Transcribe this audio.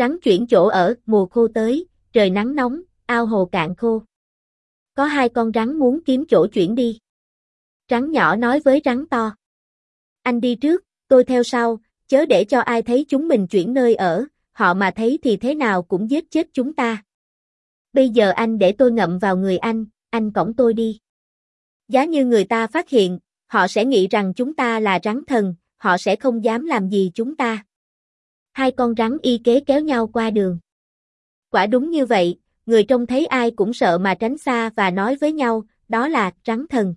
Rắn chuyển chỗ ở, mùa khô tới, trời nắng nóng, ao hồ cạn khô. Có hai con rắn muốn kiếm chỗ chuyển đi. Rắn nhỏ nói với rắn to. Anh đi trước, tôi theo sau, chớ để cho ai thấy chúng mình chuyển nơi ở, họ mà thấy thì thế nào cũng giết chết chúng ta. Bây giờ anh để tôi ngậm vào người anh, anh cõng tôi đi. Giá như người ta phát hiện, họ sẽ nghĩ rằng chúng ta là rắn thần, họ sẽ không dám làm gì chúng ta. Hai con rắn y kế kéo nhau qua đường. Quả đúng như vậy, người trông thấy ai cũng sợ mà tránh xa và nói với nhau, đó là rắn thần.